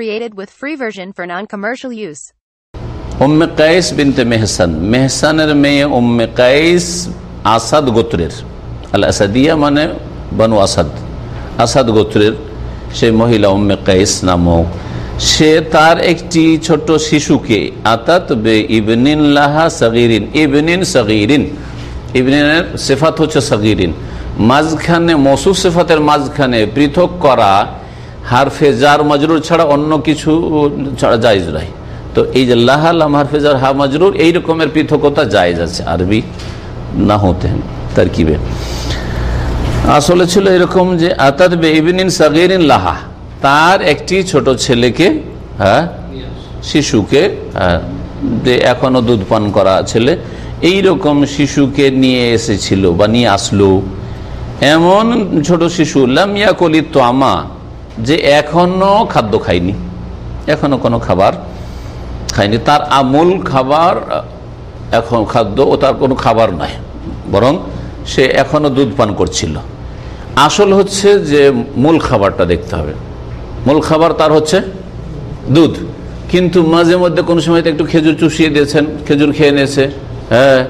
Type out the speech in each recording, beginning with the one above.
Created with free version for non-commercial use. Umme Kais binte Mehsan. মেহসানের মেয়ে উম্মে কাইস আসাদ গোত্রের। আল আসাদিয়া মানে বানু আসাদ। আসাদ গোত্রের সেই মহিলা উম্মে কাইস নামক। সে তার একটি ছোট শিশুকে আতাত বে ইবনিন লাহা সগিরিন। ইবনিন সগিরিন। ইবনিনের সেফাত হচ্ছে সগিরিন। মাঝখানে মসুফ সেফাতের মাঝখানে পৃথক করা হারফে জার মজরুর ছাড়া অন্য কিছু ছাড়া জায়জ নাই। তো এই যে লাহাল হারফেজার হা মজরুর এই রকমের পৃথকতা জায়েজ আছে আরবি না হতে তারকিবে। আসলে ছিল এরকম যে আতাদ লাহা তার একটি ছোট ছেলেকে হ্যাঁ শিশুকে হ্যাঁ, যে এখনও দুধ পান করা ছেলে এই রকম শিশুকে নিয়ে এসেছিল বা নিয়ে আসলো। এমন ছোট শিশু লামিয়া কলি তো আমা যে এখনও খাদ্য খায়নি এখনও কোনো খাবার খায়নি তার আমূল খাবার, এখন খাদ্য ও তার কোনো খাবার নয় বরং সে এখনও দুধ পান করছিল। আসল হচ্ছে যে মূল খাবারটা দেখতে হবে। মূল খাবার তার হচ্ছে দুধ। কিন্তু মাঝে মধ্যে কোনো সময় একটু খেজুর চুষিয়ে দিয়েছেন, খেজুর খেয়ে নিয়েছে হ্যাঁ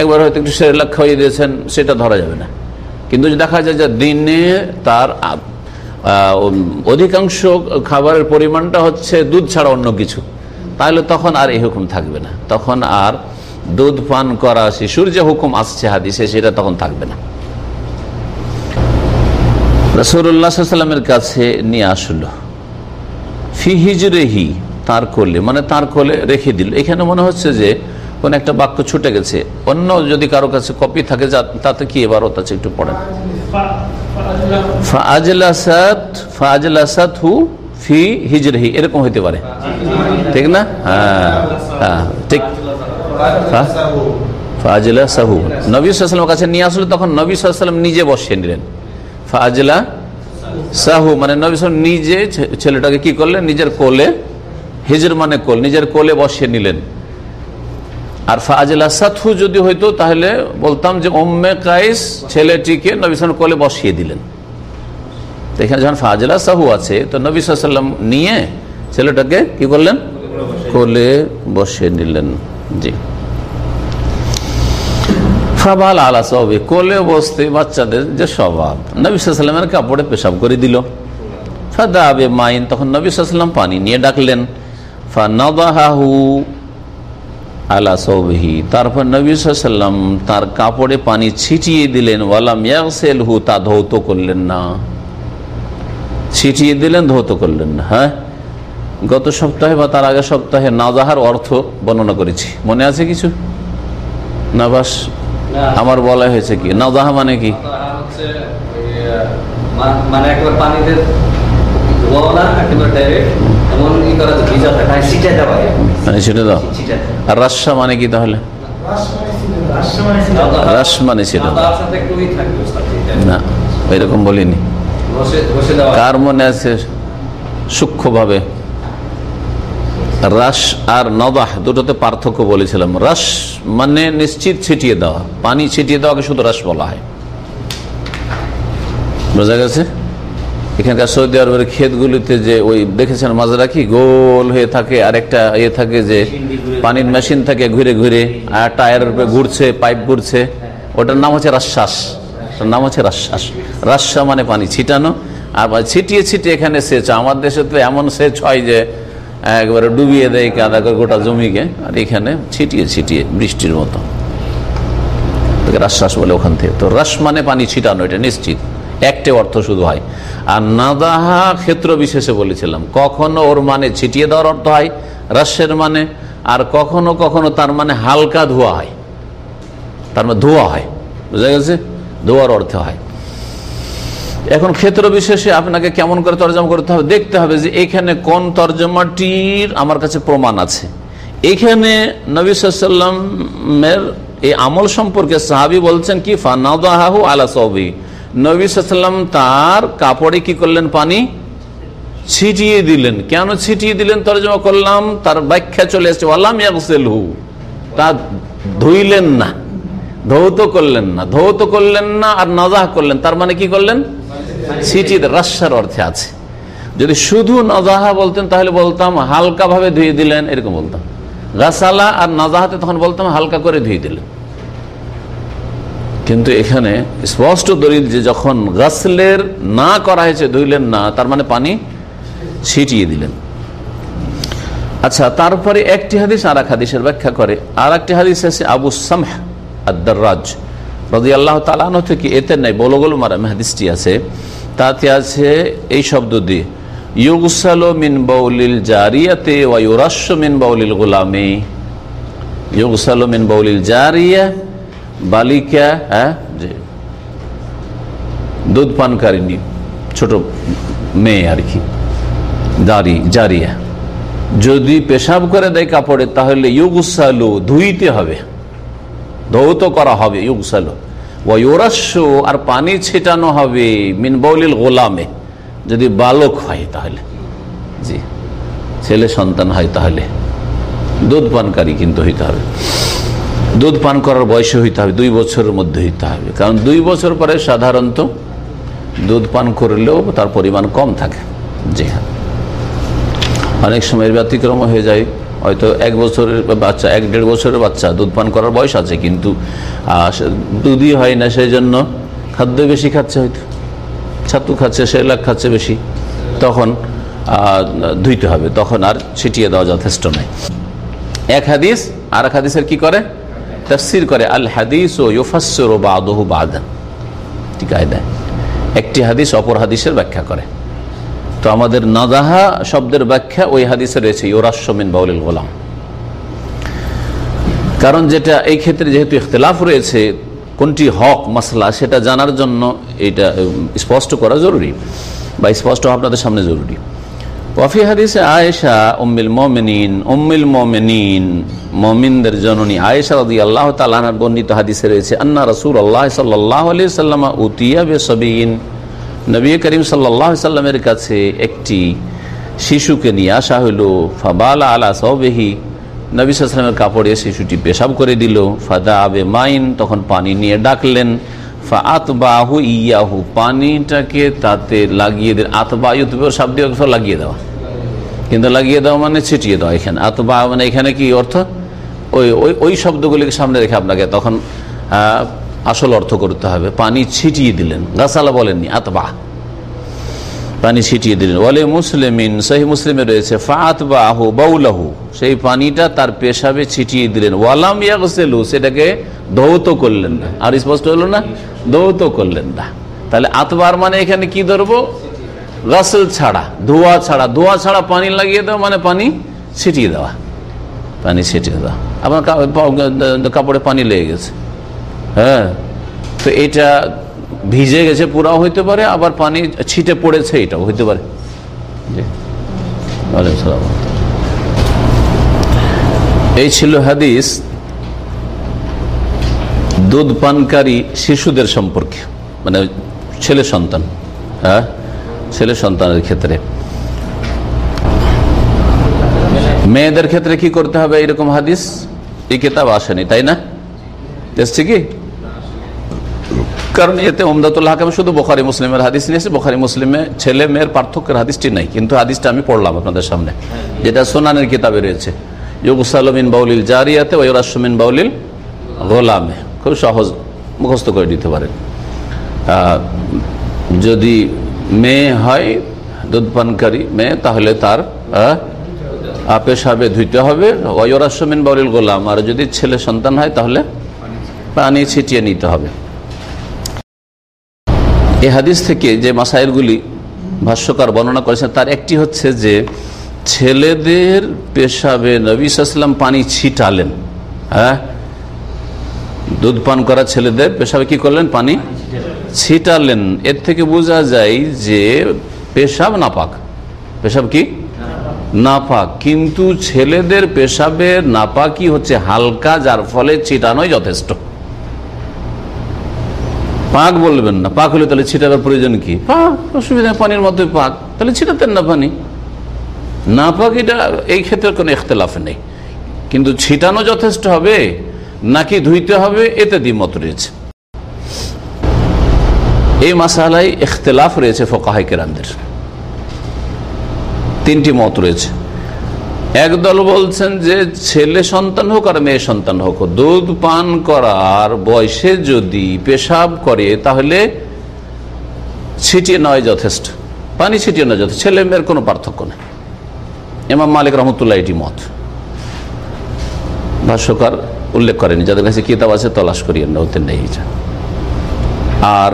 একবার হয়তো একটু সেরেলাক খাইয়ে দিয়েছেন, সেটা ধরা যাবে না। কিন্তু দেখা যায় যে দিনে তার অধিকাংশ খাবারের পরিমাণটা হচ্ছে দুধ ছাড়া অন্য কিছু। তাহলে তখন আর এই হুকুম থাকবে না। তখন আর দুধ পান করা শিশুর যে হুকুম আসছে হাদিসে, সেটা তখন থাকবে না। রসুল্লাহামের কাছে নিয়ে আসলো। ফি হিজরেহি, তার কোলে মানে তার কোলে রেখে দিল। এখানে মনে হচ্ছে যে কোন একটা বাক্য ছুটে গেছে, অন্য যদি কারও কাছে কপি থাকে তাতে কি এবার কাছে একটু পড়েন। হু ফি এরকম হইতে পারে। ঠিক না? হ্যাঁ হ্যাঁ ঠিক। সাহু কাছে নিয়ে আসলে তখন নিজে বসিয়ে নিলেন। ফাজলা সাহু মানে নবী সাল্লাম নিজে ছেলেটাকে কি করলেন? নিজের কোলে, হিজর মানে কোল, নিজের কোলে বসিয়ে নিলেন। আর ফাজলা সাথু যদি হইতো, তাহলে বলতাম যে ওম্মে কাইস ছেলেটিকে নবী সাল্লাম কোলে বসিয়ে দিলেন। এখানে যখন ফাজলা সাহু আছে, তো নবী সাল্লাম নিয়ে ছেলেটাকে কি করলেন? কোলে বসিয়ে নিলেন। জি। ফাবাল আলা সবে কোলে বসতে বাচ্চাদের যে স্বভাব। নবী সাল্লামের কাপড়ে পেশাব করে দিল। ফাদা আবে মাইন, তখন নবী সাল্লাম পানি নিয়ে ডাকলেন। ফানাবাহু আলা সৌবহি। তারপর নবী সাল্লাম তার কাপড়ে পানি ছিটিয়ে দিলেন ওয়ালাম ইয়াগসেল হু তা ধৌত করলেন না। ছিটিয়ে দিলেন ধৌত করলেন না হ্যাঁ? গত সপ্তাহে বা তার আগের সপ্তাহে নাজাহার অর্থ বর্ণনা করেছি। মনে আছে কিছু? না। বাস আমার বলা হয়েছে কি? নাজাহা মানে কি? মানে একবার পানিতে না মানে মানে সেটা দাও আর রাস্সা মানে কি তাহলে? রাস মানে এটা। না এরকম বলিনি। কার মনে আছে সূক্ষ্মভাবে? রাস আর নদাহ দুটোতে পার্থক্য বলেছিলাম। রাস মানে নিশ্চিত ছিটিয়ে দেওয়া। পানি ছিটিয়ে দেওয়াকে শুধু রাস বলা হয়। বোঝা গেছে? এখানকার সৌদি আরবের ক্ষেতগুলিতে যে ওই দেখেছেন মাঝে রাখি গোল হয়ে থাকে আর একটা ইয়ে থাকে যে পানির মেশিন থাকে ঘুরে ঘুরে, আর টায়ারের উপরে ঘুরছে, পাইপ ঘুরছে। ওটার নাম হচ্ছে রাশ্বাস ওটার নাম হচ্ছে রাশ্বাস রাস্সা মানে পানি, ছিটানো। আর ছিটিয়ে ছিটিয়ে এখানে সেচ। আমার দেশে তো এমন সেচ হয় যে, একবারে ডুবিয়ে দেয় কাদা করে গোটা জমিকে। আর এখানে ছিটিয়ে ছিটিয়ে বৃষ্টির মতো। রাশ্বাস বলে ওখান থেকে। তো রাস মানে পানি ছিটানো, এটা নিশ্চিত। একটে অর্থ শুধু হয়। আর নাদাহা ক্ষেত্র বিশেষে বলেছিলাম। কখনো ওর মানে ছিটিয়ে দেওয়ার অর্থ হয় রাস্যের মানে আর কখনো কখনো তার মানে হালকা ধোয়া হয়। তার মানে ধোয়া হয়। বুঝা গেছে? ধোয়ার অর্থে হয়। এখন ক্ষেত্র বিশেষে আপনাকে কেমন করে তর্জমা করতে হবে? দেখতে হবে যে এখানে কোন তর্জমাটির আমার কাছে প্রমাণ আছে। এখানে নবী সাল্লামের এই আমল সম্পর্কে সাহাবি বলছেন কি ফানাদাহু আলা সবি নবী সাল্লাম তার কাপড়ে কি করলেন পানি? ছিটিয়ে দিলেন। কেন ছিটিয়ে দিলেন? তর্জমা করলাম, তার ব্যাখ্যা চলে এসছে আল্লাম ইয়াকসেলহু তা ধুইলেন না, ধৌত করলেন না, ধৌত করলেন না আর নাজাহ করলেন। তার মানে কি করলেন? ছিটিয়ে রাস্যার অর্থে আছে। যদি শুধু নাজাহা বলতেন, তাহলে বলতাম হালকা ভাবে ধুয়ে দিলেন, এরকম বলতাম। গাছালা আর নাজাহাতে তখন বলতাম, হালকা করে ধুয়ে দিলেন। কিন্তু এখানে স্পষ্ট দলিল যে যখন গাছলের না করা হয়েছে, ধুইলেন না, তার মানে পানি ছিটিয়ে দিলেন। আচ্ছা তারপরে একটি হাদিস আর এক হাদিসের ব্যাখ্যা করে। আর একটি হাদিস আছে আবু সামহ আদারাজ রদি আল্লাহ তালানো থেকে, এতে নাই, বলগোল মারা হাদিসটি আছে। তাতে আছে এই শব্দ দিয়ে, ইউগুসালো মিন বাউলিল জারিয়াতে ওয়াইরাস্য মিন বাউলিল গোলামে। ইউগুসালো মিন বাউলিল জারিয়া বালিকা হ্যাঁ যে দুধ পানকারিনী ছোট মেয়ে আর কি, দাঁড়ি, জারিয়া। যদি পেশাব করে দেয় কাপড়ে, তাহলে ইউগুসালু ধুইতে হবে। ধৌত করা হবে ইউগুসালু। ওয়াইরাস্য আর পানি ছিটানো হবে মিন বাউলিল গোলামে। যদি বালক হয় তাহলে, জি, ছেলে সন্তান হয় তাহলে, দুধ পানকারী কিন্তু হইতে হবে। দুধ পান করার বয়সে হইতে হবে, দুই বছরের মধ্যে হইতে হবে। কারণ দুই বছর পরে সাধারণত দুধ পান করলেও তার পরিমাণ কম থাকে, জি হ্যাঁ। অনেক সময়ের ব্যতিক্রম হয়ে যায়, হয়তো এক বছরের বাচ্চা, এক দেড় বছরের বাচ্চা দুধ পান করার বয়স আছে, কিন্তু দুধই হয় না সেই জন্য খাদ্য বেশি খাচ্ছে হয়তো। ছাতু খাচ্ছে, সেলাক খাচ্ছে বেশি, তখন ধুইতে হবে, তখন আর ছিটিয়ে দেওয়া যথেষ্ট নয়। এক হাদিস আর এক হাদিসের কি করে? তফসির করে, আল হাদিস ও ইউফাসর ও বাদহু বাদান। ঠিক দেয় একটি হাদিস অপর হাদিসের ব্যাখ্যা করে। তো আমাদের নাদাহা শব্দের ব্যাখ্যা ওই হাদিসে রয়েছে ইউরাসমিন বাউলিল গোলাম। কারণ যেটা, এই ক্ষেত্রে যেহেতু ইখতলাফ রয়েছে, কোনটি হক মাসলা সেটা জানার জন্য এটা স্পষ্ট করা জরুরি বা স্পষ্ট আপনাদের সামনে জরুরি। ওয়াফি হাদিসে আয়েশা, উম্মিল মমিনিন উম্মিল মমিনিন, মমিনদের জননী আয়েশা রদি আল্লাহ তালানার বর্ণিত হাদিসে রয়েছে, আন্না রসুল আল্লাহ সাল্লাহ আলি সাল্লামা উতিয়া বে সবিন নবী করিম সাল্লাহ সাল্লামের কাছে একটি শিশুকে নিয়ে আসা হইল ফাবালা আলা সবেহি নবী সাল্লামের কাপড়ে শিশুটি পেশাব করে দিল ফাদা আবে মাইন তখন পানি নিয়ে ডাকলেন। আতবাহু ইয়াহু, পানিটাকে তাতে লাগিয়ে দিন। আতবা শব্দ লাগিয়ে দেওয়া। কিন্তু লাগিয়ে দেওয়া মানে ছিটিয়ে দেওয়া এখানে। আতবা মানে এখানে কি অর্থ? ওই ওই ওই শব্দগুলিকে সামনে রেখে আপনাকে তখন আসল অর্থ করতে হবে। পানি ছিটিয়ে দিলেন। গাছালা বলেননি আতবা পানি ছিটিয়ে দিলেন। ওয়ালে মুসলিমিন, সহি মুসলিমে রয়েছে ফাতবাহু বাউলাহু। সেই পানিটা তার পেশাবে ছিটিয়ে দিলেন। ওয়ালাম ইয়াগসেলু, সেটাকে ধৌত করলেন না। আর স্পষ্ট হলো না? দৌত করলেন না। তাহলে আতবার মানে এখানে কি ধরবো? গাসল ছাড়া, ধোয়া ছাড়া। ধোয়া ছাড়া পানি লাগিয়ে দেওয়া মানে পানি ছিটিয়ে দেওয়া। পানি ছিটিয়ে দেওয়া। আপনার কাপড়ে পানি লেগে গেছে। হ্যাঁ? তো এটা ভিজে গেছে পুরাও হইতে পারে, আবার পানি ছিটে পড়েছে এটাও হইতে পারে। এই ছিল হাদিস দুধ পানকারী শিশুদের সম্পর্কে মানে ছেলে সন্তান হ্যাঁ? ছেলে সন্তানের ক্ষেত্রে। মেয়েদের ক্ষেত্রে কি করতে হবে এরকম হাদিস? এই কেতাব আসেনি, তাই না? এসছে কি? কারণ এতে ওমদাতুল্লাহ হাকাম শুধু বোখারি, মুসলিমের হাদিস নিয়েছে, বোখারি, মুসলিমে ছেলে মেয়ের পার্থক্যের হাদিসটি নাই, কিন্তু হাদিসটা আমি পড়লাম আপনাদের সামনে। যেটা সোনানের কিতাবে রয়েছে। ইউগুসালমিন বাউলিল জারিয়াতে ওয়রাসমিন বাউলিল গোলামে। খুব সহজ মুখস্থ করে দিতে পারেন। যদি মেয়ে হয় দুধ পানকারী মেয়ে, তাহলে তার পেশাবে ধুইতে হবে। ওয়রাসমিন বাউলিল গোলাম। আর যদি ছেলে সন্তান হয়, তাহলে পানি ছিটিয়ে নিতে হবে। এই হাদিস থেকে যে মাসাইলগুলি ভাষ্যকার বর্ণনা করেছেন, তার একটি হচ্ছে যে, ছেলেদের পেশাবে নবী সাল্লাম পানি ছিটালেন। হ্যাঁ? দুধ পান করা ছেলেদের, পেশাবে কি করলেন? পানি ছিটালেন। এর থেকে বোঝা যায় যে পেশাব নাপাক। পেশাব কি? নাপাক। কিন্তু ছেলেদের পেশাবে নাপাকি হচ্ছে হালকা, যার ফলে ছিটানোই যথেষ্ট। পাক বলবেন না। পাক হলে তাহলে ছিটাবার প্রয়োজন কি? পাক, অসুবিধা পানির মধ্যে পাক। তাহলে ছিটাতেন না পানি। না পাক এটা, এই ক্ষেত্রে কোনো এখতলাফ নেই। কিন্তু ছিটানো যথেষ্ট হবে। নাকি ধুইতে হবে এতে দ্বিমত রয়েছে। এই মাসালায় ইখতলাফ রয়েছে ফোকাহাই কেরামদের। তিনটি মত রয়েছে। একদল বলছেন যে ছেলে সন্তান হোক আর মেয়ে সন্তান হোক, দুধ পান করার বয়সে যদি পেশাব করে, তাহলে ছিটিয়ে নয় যথেষ্ট। পানি ছিটিয়ে নয় যথেষ্ট। ছেলে মেয়ের কোনো পার্থক্য নেই। এমাম মালিক রহমতুল্লাহ এটি মত। ভাষ্যকার উল্লেখ করেনি। যাদের কাছে কিতাব আছে, তলাশ করিয়েন না, ওতে নেই আর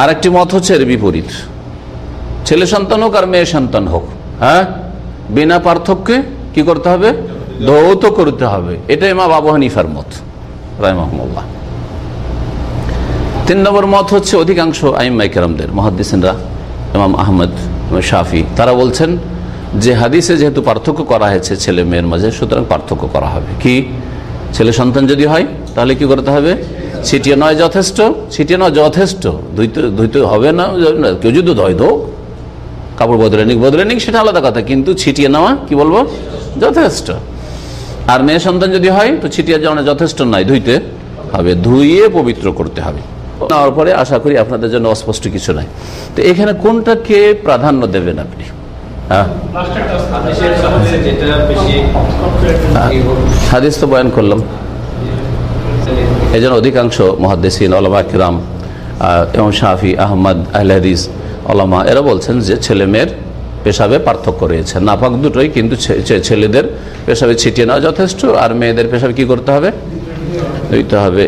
আর একটি মত হচ্ছে এর বিপরীত। ছেলে সন্তান হোক আর মেয়ে সন্তান হোক হ্যাঁ? বিনা পার্থক্যে কি করতে হবে? ধৌত করতে হবে। এটাই মা বাবু হানিফার মত রায়মহমুল্লাহ তিন নম্বর মত হচ্ছে অধিকাংশ আইম্মাই কেরামদের, মহাদ্দিসিনরা, ইমাম আহমদ শাফি, তারা বলছেন, যে হাদিসে যেহেতু পার্থক্য করা হয়েছে ছেলে মেয়ের মাঝে, সুতরাং পার্থক্য করা হবে। কি? ছেলে সন্তান যদি হয়, তাহলে কি করতে হবে? ছিটিয়ে নয় যথেষ্ট, ছিটিয়ে নয় যথেষ্ট। ধুইতে ধুইতে হবে না, কেউ যদি ধয় দো কাপড় বদলে নিক বদলে নিক, সেটা আলাদা কথা, কিন্তু ছিটিয়ে নেওয়া, কি বলব? যথেষ্ট। আর মেয়ে সন্তান যদি হয়, তো ছিটিয়ে যাওয়া যথেষ্ট নয়, ধুইতে হবে, ধুইয়ে পবিত্র করতে হবে। নেওয়ার পরে আশা করি আপনাদের জন্য অস্পষ্ট কিছু নাই। তো এখানে কোনটাকে প্রাধান্য দেবেন আপনি? হাদিস তো বয়ান করলাম। এই জন্য অধিকাংশ মহাদ্দেসিন আলমা কিরাম এবং শাফি, আহমদ, আহল হাদিস আলমা এরা বলছেন যে ছেলে মেয়ের পেশাবে পার্থক্য রয়েছে। নাপাক দুটোই কিন্তু ছেলেদের পেশাবে ছিটিয়ে নেওয়া যথেষ্ট, আর মেয়েদের পেশাবে কি করতে হবে? দিতে হবে।